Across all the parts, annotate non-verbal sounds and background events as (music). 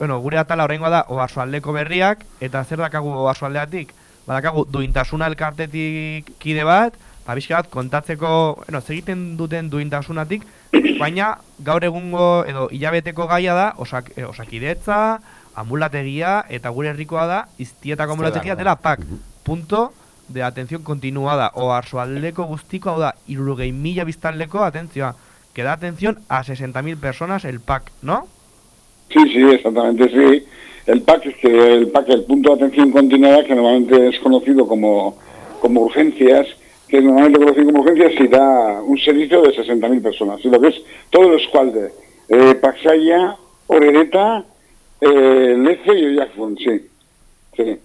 bueno, gure atala horrengoa da oarsoaldeko berriak, eta zer dakagu oarsoaldeatik? Badakagu duintasuna elkartetik kide bat, ba, bat kontatzeko, bueno, egiten duten duintasunatik, baina gaur egungo edo hilabeteko gaia da osak, e, osakidetza, ambulategia eta gure herrikoa da iztietako ambulategia dela pak. Punto de atención continuada o arsoaldeko guztiko hau da irurugei mila biztanleko atentzioa que da atención a 60.000 personas el PAC, ¿no? Sí, sí, exactamente, sí. El PAC es que el PAC, el punto de atención continuada, que normalmente es conocido como, como urgencias, que normalmente conocido como urgencias, y da un servicio de 60.000 personas. Y lo que es todo el escualde, eh, Paxaya, Orereta, eh, Lece y Oyaxfon, sí. sí.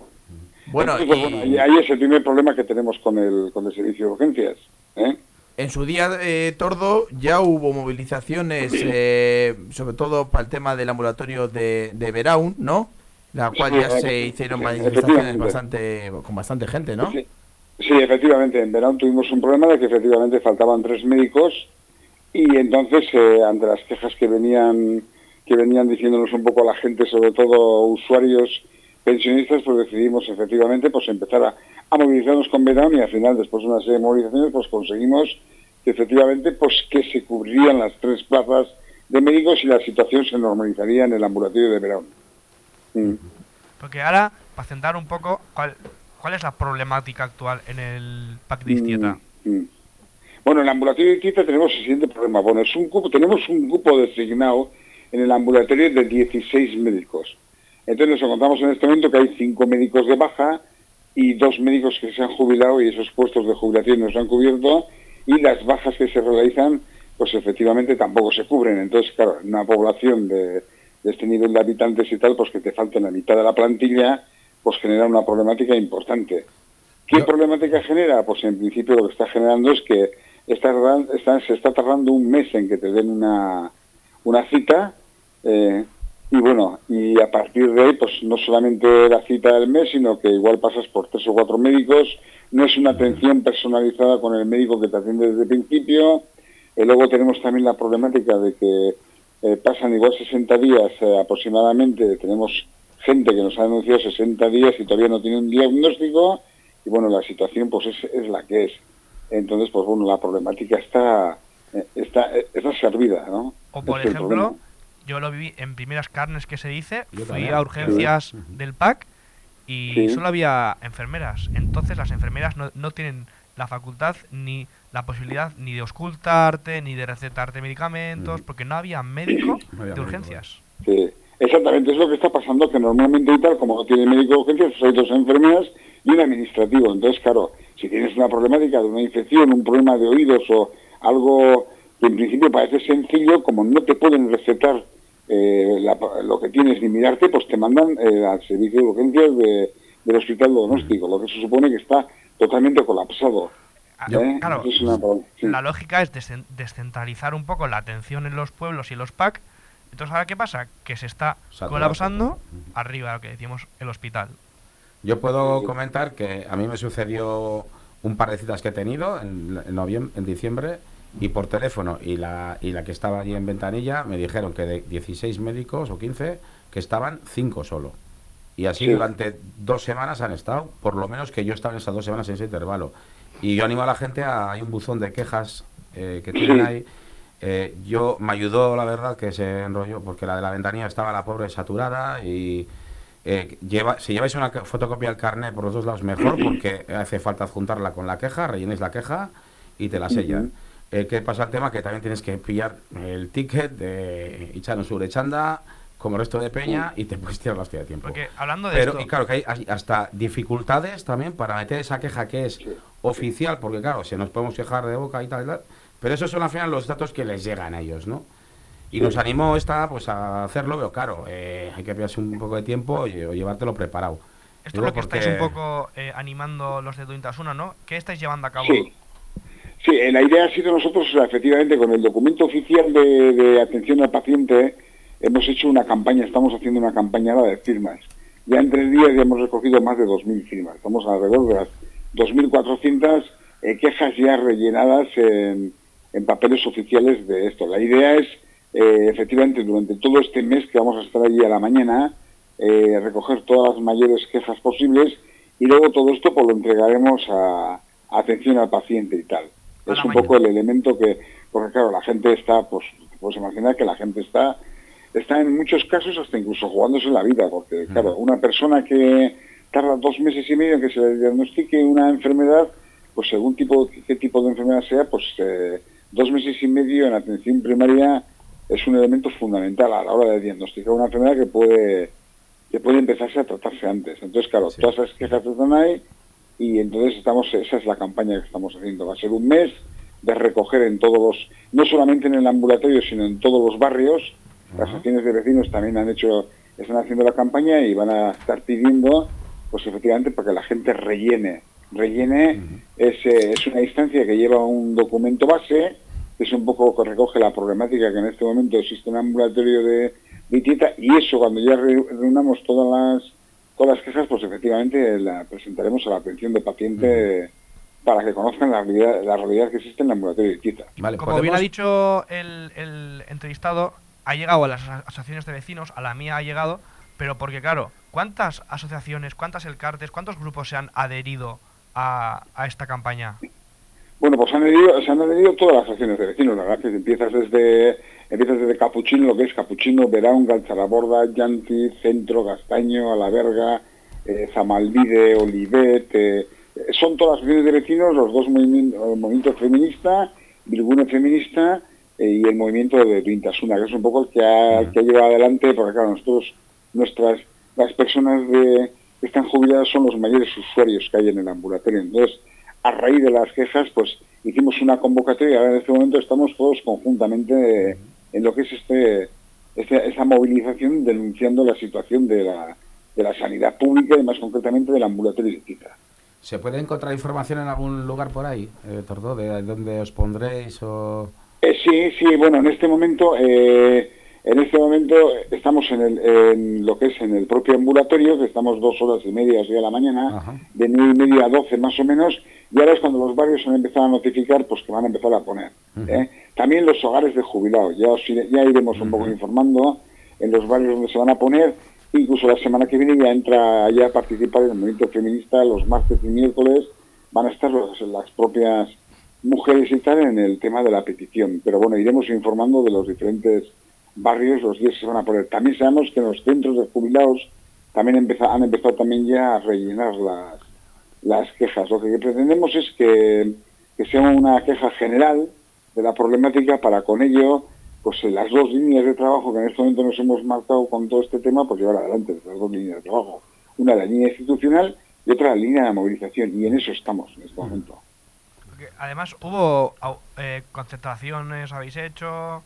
Bueno, y... bueno, ahí es el primer problema que tenemos con el, con el servicio de urgencias. ¿eh? En su día, eh, Tordo, ya hubo movilizaciones, eh, sobre todo para el tema del ambulatorio de, de ¿no? La cual ya se hicieron manifestaciones bastante, con bastante gente, ¿no? Sí. efectivamente. En Veraun tuvimos un problema de que efectivamente faltaban tres médicos y entonces, eh, ante las quejas que venían, que venían diciéndonos un poco a la gente, sobre todo usuarios pensionistas, pues decidimos efectivamente pues empezar a, a movilizarnos con Veraun y al final, después de una serie de movilizaciones, pues conseguimos que efectivamente pues que se cubrirían las tres plazas de médicos y la situación se normalizaría en el ambulatorio de Verón. Mm. Porque ahora, para centrar un poco, ¿cuál, ¿cuál es la problemática actual en el PAC de Iztieta? Mm, mm. Bueno, en el ambulatorio de Iztieta tenemos el siguiente problema. Bueno, es un grupo, tenemos un grupo designado en el ambulatorio de 16 médicos. Entonces nos encontramos en este momento que hay cinco médicos de baja y dos médicos que se han jubilado y esos puestos de jubilación no se han cubierto y las bajas que se realizan pues efectivamente tampoco se cubren. Entonces, claro, una población de, este nivel de habitantes y tal, pues que te falten la mitad de la plantilla, pues genera una problemática importante. ¿Qué problemática genera? Pues en principio lo que está generando es que está, se está tardando un mes en que te den una, una cita eh, y bueno, y a partir de ahí, pues no solamente la cita del mes, sino que igual pasas por tres o cuatro médicos, no es una atención personalizada con el médico que te atiende desde el principio. Eh, luego tenemos también la problemática de que eh, pasan igual 60 días eh, aproximadamente, tenemos gente que nos ha denunciado 60 días y todavía no tiene un diagnóstico, y bueno, la situación pues es, la que es. Entonces, pues bueno, la problemática está, está, está servida, ¿no? O por ejemplo yo lo viví en primeras carnes que se dice, fui a urgencias del PAC y solo había enfermeras. Entonces las enfermeras no, no, tienen la facultad ni la posibilidad ni de ocultarte ni de recetarte medicamentos porque no había médico de urgencias. Sí, exactamente, es lo que está pasando, que normalmente y tal, como no tiene médico de urgencias, pues hay dos enfermeras y un administrativo. Entonces, claro, si tienes una problemática de una infección, un problema de oídos o algo que en principio parece sencillo, como no te pueden recetar eh, lo que tienes ni mirarte, pues te mandan eh, al servicio de urgencias del hospital diagnóstico, lo que se supone que está totalmente colapsado. Ah, ¿Eh? Claro, la lógica es descentralizar un poco la atención en los pueblos y los PAC. Entonces, ¿ahora qué pasa? Que se está colapsando arriba, lo que decíamos, el hospital. Yo puedo comentar que a mí me sucedió un par de citas que he tenido en, en, noviembre, en diciembre y por teléfono y la, y la que estaba allí en ventanilla me dijeron que de 16 médicos o 15 que estaban 5 solo. Y así durante dos semanas han estado, por lo menos que yo estaba en esas dos semanas en ese intervalo. Y yo animo a la gente a, hay un buzón de quejas eh, que tienen ahí. Eh, yo me ayudó, la verdad, que se enrolló, porque la de la ventanilla estaba la pobre saturada y eh, lleva, si lleváis una fotocopia del carnet por los dos lados, mejor, porque hace falta adjuntarla con la queja, rellenéis la queja y te la sellan. Eh, ¿Qué pasa el tema? Que también tienes que pillar el ticket de Ichano Surechanda como el resto de Peña y te (laughs) puedes tirar la hostia de tiempo. Porque hablando de Pero, Y claro, que hay hasta dificultades también para meter esa queja que es oficial, porque claro, si nos podemos quejar de boca y tal, y tal pero esos son al final los datos que les llegan a ellos, ¿no? Y nos animó esta pues a hacerlo, pero claro, eh, hay que pillarse un poco de tiempo o llevártelo preparado. Esto es lo que estáis un poco eh, animando los de Duintasuna, ¿no? ¿Qué estáis llevando a cabo? Sí, la idea ha sido nosotros, efectivamente, con el documento oficial de, atención al paciente, hemos hecho una campaña, estamos haciendo una campaña de firmas. Ya en tres días ya hemos recogido más de 2.000 firmas. Estamos alrededor de las 2.400 eh, quejas ya rellenadas en, papeles oficiales de esto. La idea es eh, efectivamente durante todo este mes que vamos a estar allí a la mañana, eh, recoger todas las mayores quejas posibles y luego todo esto pues lo entregaremos a, atención al paciente y tal. Es un poco el elemento que, porque claro, la gente está, pues puedes imaginar que la gente está, está en muchos casos hasta incluso jugándose la vida, porque claro, una persona que tarda dos meses y medio en que se le diagnostique una enfermedad, pues según tipo, qué tipo de enfermedad sea, pues eh, dos meses y medio en atención primaria es un elemento fundamental a la hora de diagnosticar una enfermedad que puede que puede empezarse a tratarse antes. Entonces, claro, todas esas quejas están ahí y entonces estamos, esa es la campaña que estamos haciendo. Va a ser un mes de recoger en todos los, no solamente en el ambulatorio, sino en todos los barrios. Las asociaciones de vecinos también han hecho, están haciendo la campaña y van a estar pidiendo, pues efectivamente, para que la gente rellene. Rellene es, es una instancia que lleva un documento base, que es un poco que recoge la problemática que en este momento existe en el ambulatorio de, de y eso cuando ya reunamos todas las todas las quejas, pues efectivamente la presentaremos a la atención de paciente para que conozcan la realidad, la realidad que existe en el ambulatorio de Tita. Como bien ha dicho el, el, entrevistado, ha llegado a las asociaciones de vecinos, a la mía ha llegado, pero porque claro, ¿cuántas asociaciones, cuántas elcartes, cuántos grupos se han adherido a, a esta campaña? Bueno, pues han adherido, se han adherido todas las asociaciones de vecinos, la verdad que empiezas desde empiezas desde Capuchino, lo que es Capuchino, Verón, Galcharaborda, Yanti, Centro, Gastaño, Alaverga, eh, Zamalvide, Olivet, eh, son todas las asociaciones de vecinos, los dos movimientos, el movimiento feminista, Bilgune feminista eh, y el movimiento de Vintasuna, que es un poco el que ha, que ha llevado adelante, porque claro, nosotros, nuestras, las personas de, que están jubiladas son los mayores usuarios que hay en el ambulatorio. Entonces, a raíz de las quejas, pues hicimos una convocatoria y ahora en este momento estamos todos conjuntamente en lo que es este, este, esa movilización denunciando la situación de la, de la sanidad pública y más concretamente del ambulatorio de Tita. ¿Se puede encontrar información en algún lugar por ahí, eh, Tordo, de dónde os pondréis o...? Eh, sí, sí, bueno, en este momento... Eh, en este momento estamos en, el, en, lo que es en el propio ambulatorio, que estamos dos horas y media así a la mañana, de nueve y media a doce más o menos, y ahora es cuando los barrios han empezado a notificar pues que van a empezar a poner. ¿eh? También los hogares de jubilados, ya, ya iremos un poco informando en los barrios donde se van a poner, incluso la semana que viene ya entra ya a participar en el movimiento feminista, los martes y miércoles van a estar las propias mujeres y tal en el tema de la petición, pero bueno, iremos informando de los diferentes barrios los días se van a poner. También sabemos que los centros de jubilados también han empezado también ya a rellenar las, las quejas. Lo que pretendemos es que, sea una queja general de la problemática para con ello, pues las dos líneas de trabajo que en este momento nos hemos marcado con todo este tema, pues llevar adelante las dos líneas de trabajo. Una la línea institucional y otra la línea de movilización. Y en eso estamos en este momento. además, hubo eh, concentraciones, habéis hecho...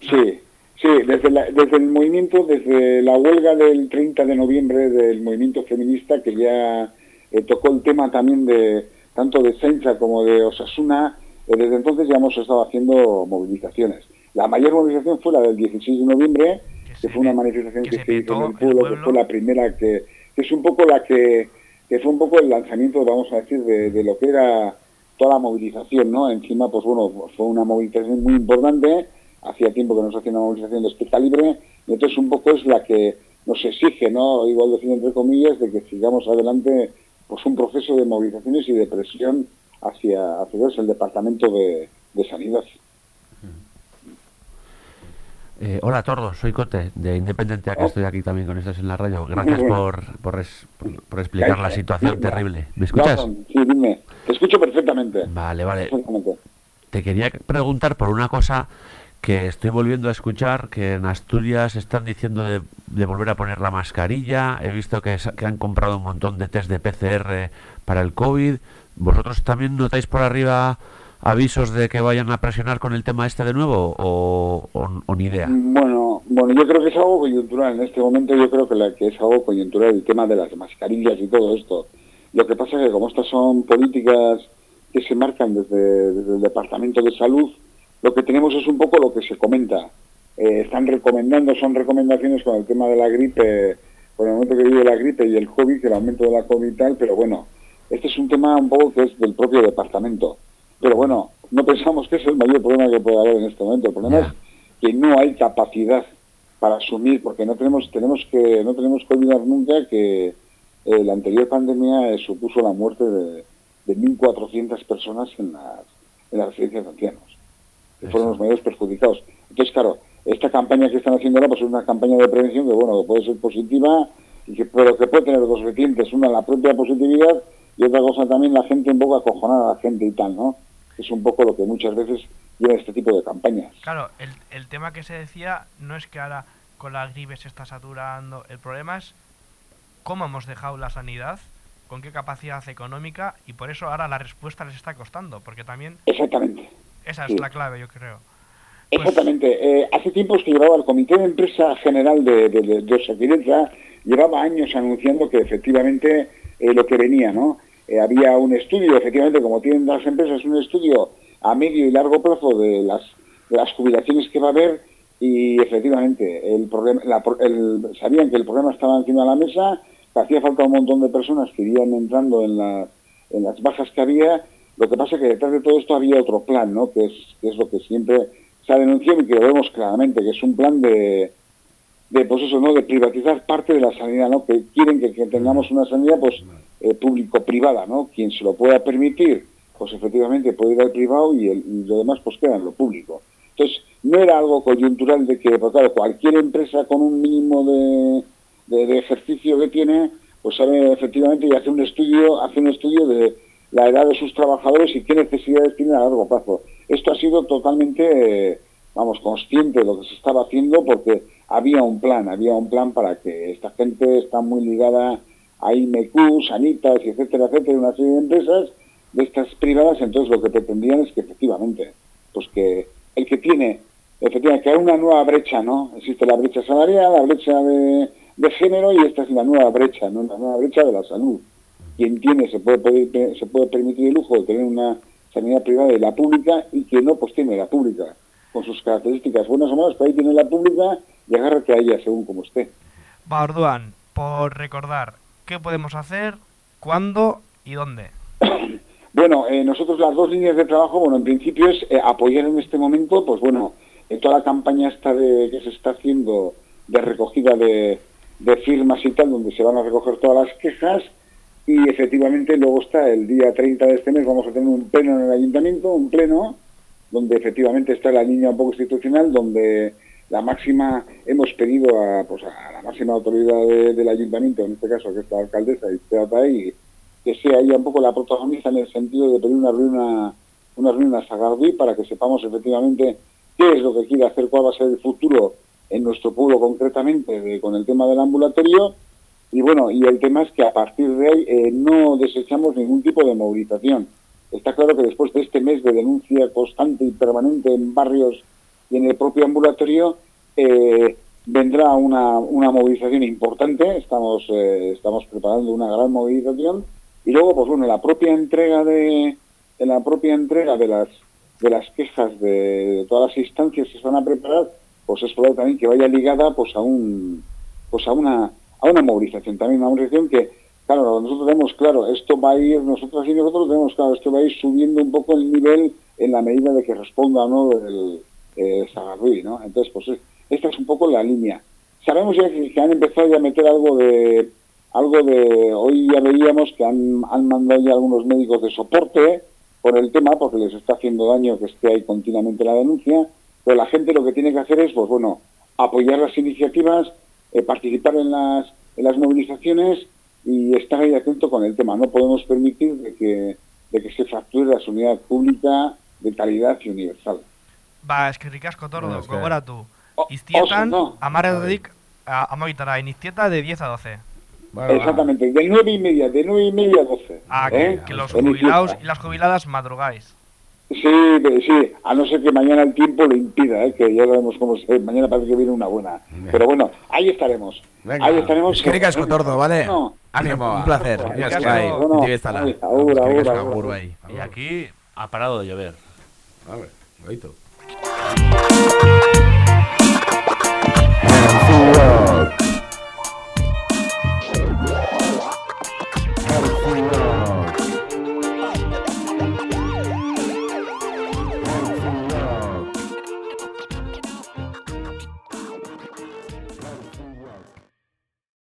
Sí, Sí, desde, desde el movimiento, desde la huelga del 30 de noviembre del movimiento feminista, que ya eh, tocó el tema también de tanto de Sencha como de Osasuna, eh, desde entonces ya hemos estado haciendo movilizaciones. La mayor movilización fue la del 16 de noviembre, que, fue una manifestación que, se hizo en el pueblo, que fue la primera que, que, es un poco la que, que fue un poco el lanzamiento, vamos a decir, de, de lo que era toda la movilización, ¿no? Encima, pues bueno, fue una movilización muy importante, hacía tiempo que no se hacía una movilización de este calibre, y entonces un poco es la que nos exige, ¿no? igual decir entre comillas, de que sigamos adelante pues un proceso de movilizaciones y de presión hacia, hacia el Departamento de, Sanidad. Eh, hola Tordo, soy Cote de Independencia, que oh. estoy aquí también con estas en la radio. Gracias por, por, por, explicar la situación terrible. ¿Me escuchas? Sí, dime. Te escucho perfectamente. Vale, vale. Te quería preguntar por una cosa que estoy volviendo a escuchar que en Asturias están diciendo de, volver a poner la mascarilla. He visto que, han comprado un montón de test de PCR para el COVID. ¿Vosotros también notáis por arriba avisos de que vayan a presionar con el tema este de nuevo o, ni idea? Bueno, bueno, yo creo que es algo coyuntural. En este momento yo creo que, la, que es algo coyuntural el tema de las mascarillas y todo esto. Lo que pasa es que como estas son políticas que se marcan desde el Departamento de Salud, lo que tenemos es un poco lo que se comenta. Eh, están recomendando, son recomendaciones con el tema de la gripe, con el momento que vive la gripe y el COVID, el aumento de la COVID y tal, pero bueno, este es un tema un poco que es del propio departamento. Pero bueno, no pensamos que es el mayor problema que puede haber en este momento. El problema es que no hay capacidad para asumir, porque no tenemos, tenemos que, no tenemos que olvidar nunca que eh, la anterior pandemia eh, supuso la muerte de, de 1.400 personas en las, en las residencias de ancianos, que fueron los mayores perjudicados. Entonces, claro, esta campaña que están haciendo ahora pues es una campaña de prevención que, bueno, que puede ser positiva, y que, pero que puede tener dos vertientes, una la propia positividad y otra cosa también la gente un poco acojonada, la gente y tal, ¿no? Es un poco lo que muchas veces lleva este tipo de campañas. Claro, el, el tema que se decía no es que ahora con la gripe se está saturando, el problema es cómo hemos dejado la sanidad, con qué capacidad económica y por eso ahora la respuesta les está costando, porque también Exactamente. Esa Sí. es la clave, yo creo. Pues- Exactamente. Eh, hace tiempos que llevaba el Comité de Empresa General de, de, de, de llevaba años anunciando que efectivamente eh, lo que venía, ¿no? Eh, había un estudio, efectivamente, como tienen las empresas, un estudio a medio y largo plazo de las, de las jubilaciones que va a haber y efectivamente el problema, la pro- el- sabían que el problema estaba encima de la mesa, que hacía falta un montón de personas que irían entrando en, la- en las bajas que había. Lo que pasa es que detrás de todo esto había otro plan, ¿no? Que es, es lo que siempre se ha denunciado y que lo vemos claramente, que es un plan de, de pues eso, ¿no? De privatizar parte de la sanidad, ¿no? Que quieren que, tengamos una sanidad, pues, eh, público-privada, ¿no? Quien se lo pueda permitir, pues efectivamente puede ir al privado y lo demás pues queda en lo público. Entonces, no era algo coyuntural de que, pues claro, cualquier empresa con un mínimo de, de, de ejercicio que tiene, pues sabe efectivamente y hace un estudio, hace un estudio de la edad de sus trabajadores y qué necesidades tienen a largo plazo. Esto ha sido totalmente, vamos, consciente de lo que se estaba haciendo porque había un plan, había un plan para que esta gente está muy ligada a IMQ, Sanitas, etcétera, etcétera, una serie de empresas de estas privadas, entonces lo que pretendían es que efectivamente, pues que el que tiene, efectivamente, que hay una nueva brecha, ¿no? Existe la brecha salarial, la brecha de género y esta es la nueva brecha, ¿no? La nueva brecha de la salud. Quien tiene se puede, pedir- se puede permitir el lujo de tener una sanidad privada y la pública y quien no, pues tiene la pública, con sus características buenas o malas, pero ahí tiene la pública y agárrate a ella según como esté. Va, Orduan, por recordar, ¿qué podemos hacer, cuándo y dónde? (coughs) Bueno, eh, nosotros las dos líneas de trabajo, bueno, en principio es eh, apoyar en este momento, pues bueno, en toda la campaña esta de, que se está haciendo de recogida de, de firmas y tal, donde se van a recoger todas las quejas y efectivamente luego está el día 30 de este mes, vamos a tener un pleno en el ayuntamiento, un pleno, donde efectivamente está la línea un poco institucional, donde la máxima, hemos pedido a, pues a la máxima autoridad de- del ayuntamiento, en este caso que es la alcaldesa y que sea ella un poco la protagonista en el sentido de pedir una reunión una reunión a Sagardui para que sepamos efectivamente qué es lo que quiere hacer, cuál va a ser el futuro en nuestro pueblo concretamente con el tema del ambulatorio y bueno, y el tema es que a partir de ahí eh, no desechamos ningún tipo de movilización. Está claro que después de este mes de denuncia constante y permanente en barrios y en el propio ambulatorio, eh, vendrá una, una movilización importante, estamos, eh, estamos preparando una gran movilización, y luego, pues bueno, la propia entrega de, en la propia entrega de las, de las quejas de, todas las instancias que se van a preparar, pues es probable también que vaya ligada pues a un pues a una a una movilización también, una movilización que, claro, nosotros tenemos claro, esto va a ir, nosotros y nosotros tenemos claro, esto va a ir subiendo un poco el nivel en la medida de que responda no el eh, Sagarruy, ¿no? Entonces, pues es- esta es un poco la línea. Sabemos ya que, que han empezado ya a meter algo de, algo de, hoy ya veíamos que han, han mandado ya algunos médicos de soporte por el tema, porque les está haciendo daño que esté ahí continuamente la denuncia, pero la gente lo que tiene que hacer es, pues bueno, apoyar las iniciativas, eh, participar en las, en las movilizaciones y estar ahí atento con el tema. No podemos permitir de que, de que se fracture la sanidad pública de calidad y universal. Ba, eskerrik asko tordo, eske- gogoratu. Iztietan, no. amarredodik, amaitara, iniztieta de 10 a 12. Bueno, Exactamente, de nueve y media, de nueve y media a doce. Ah, ¿eh? que, que los En jubilados Iztieta. y las jubiladas madrugáis. Sí, sí, a no ser que mañana el tiempo lo impida, ¿eh? que ya sabemos cómo se, mañana parece que viene una buena. Pero bueno, ahí estaremos. Venga. Ahí estaremos. Es que ricas Tordo, ¿vale? No. Ánimo. Un placer. Ahí. Bueno, ahí, ahora, ahora, ahora. Y aquí ha parado de llover. a ver, bonito.